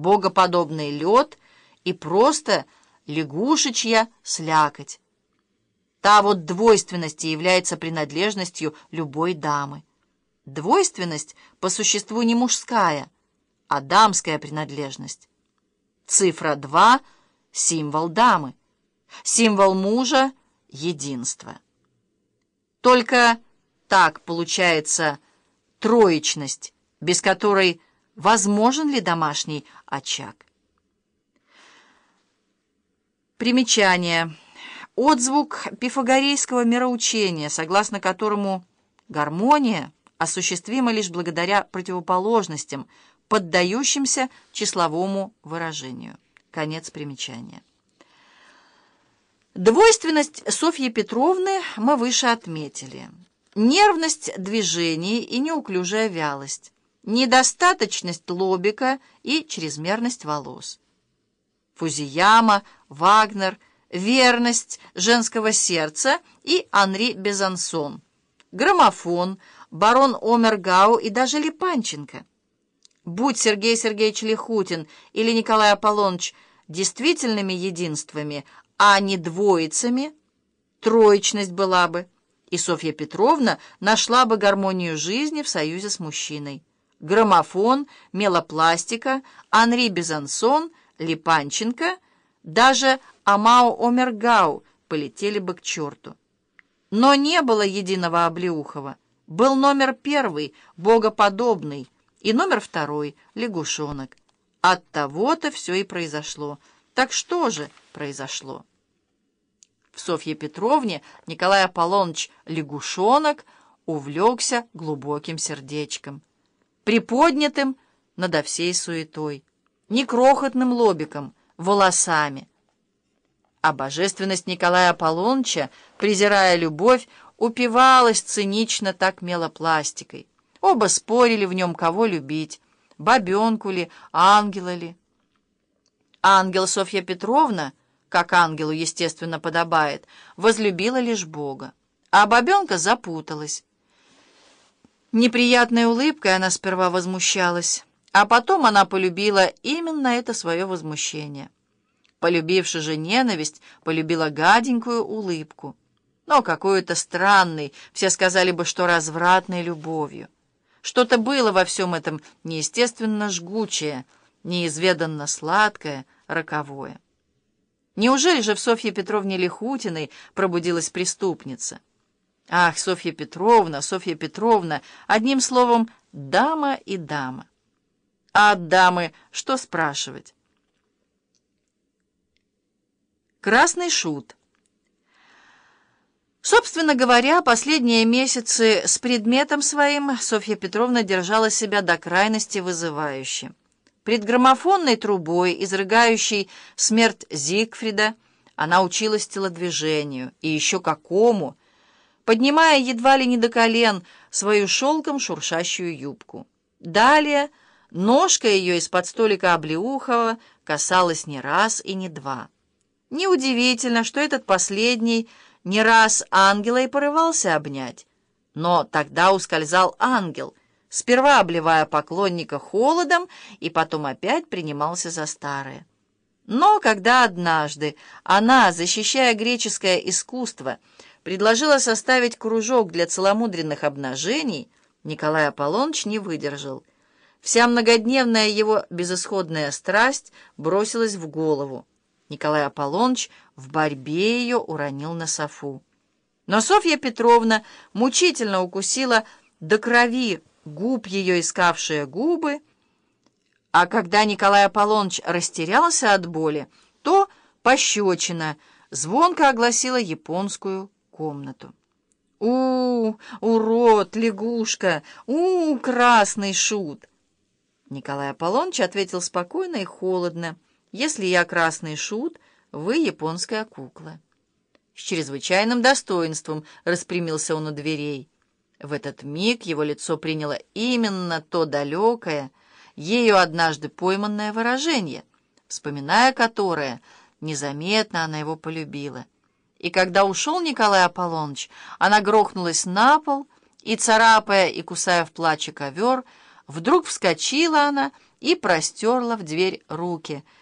богоподобный лед и просто лягушечья слякоть. Та вот двойственность и является принадлежностью любой дамы. Двойственность по существу не мужская, а дамская принадлежность. Цифра 2 — символ дамы, символ мужа — единство. Только так получается троечность, без которой возможен ли домашний очаг. Примечание. Отзвук пифагорейского мироучения, согласно которому гармония осуществима лишь благодаря противоположностям, поддающимся числовому выражению. Конец примечания. Двойственность Софьи Петровны мы выше отметили. Нервность движений и неуклюжая вялость, недостаточность лобика и чрезмерность волос. Фузияма, Вагнер – верность женского сердца и Анри Безансон, граммофон, барон Омергау и даже Липанченко. Будь Сергей Сергеевич Лихутин или Николай Аполлоныч действительными единствами, а не двоицами, троечность была бы, и Софья Петровна нашла бы гармонию жизни в союзе с мужчиной. Граммофон, мелопластика, Анри Безансон, Липанченко, даже Амао Омергау полетели бы к черту. Но не было единого Облеухова. Был номер первый, богоподобный, и номер второй, лягушонок. От того-то все и произошло. Так что же произошло? В Софье Петровне Николай Аполлоныч лягушонок увлекся глубоким сердечком, приподнятым надо всей суетой, не крохотным лобиком, волосами, а божественность Николая Аполлоныча, презирая любовь, упивалась цинично так мелопластикой. Оба спорили в нем, кого любить, бабенку ли, ангела ли. Ангел Софья Петровна, как ангелу, естественно, подобает, возлюбила лишь Бога, а бабенка запуталась. Неприятной улыбкой она сперва возмущалась, а потом она полюбила именно это свое возмущение. Полюбивши же ненависть, полюбила гаденькую улыбку. Но какую-то странной, все сказали бы, что развратной любовью. Что-то было во всем этом неестественно жгучее, неизведанно сладкое, роковое. Неужели же в Софье Петровне Лихутиной пробудилась преступница? Ах, Софья Петровна, Софья Петровна, одним словом, дама и дама. А от дамы что спрашивать? Красный шут. Собственно говоря, последние месяцы с предметом своим Софья Петровна держала себя до крайности вызывающе. Пред граммофонной трубой, изрыгающей смерть Зигфрида, она училась телодвижению, и еще какому, поднимая едва ли не до колен свою шелком шуршащую юбку. Далее ножка ее из-под столика Облеухова касалась не раз и не два. Неудивительно, что этот последний не раз ангела и порывался обнять. Но тогда ускользал ангел, сперва обливая поклонника холодом и потом опять принимался за старое. Но когда однажды она, защищая греческое искусство, предложила составить кружок для целомудренных обнажений, Николай Аполлоныч не выдержал. Вся многодневная его безысходная страсть бросилась в голову. Николай Аполлоныч в борьбе ее уронил на софу. Но Софья Петровна мучительно укусила до крови губ ее искавшие губы, а когда Николай Аполлоныч растерялся от боли, то пощечина звонко огласила японскую комнату. у, урод, лягушка! -у красный шут!» Николай Аполлоныч ответил спокойно и холодно. Если я красный шут, вы японская кукла. С чрезвычайным достоинством распрямился он у дверей. В этот миг его лицо приняло именно то далекое, ею однажды пойманное выражение, вспоминая которое, незаметно она его полюбила. И когда ушел Николай Аполлоныч, она грохнулась на пол, и, царапая и кусая в плаче ковер, вдруг вскочила она и простерла в дверь руки —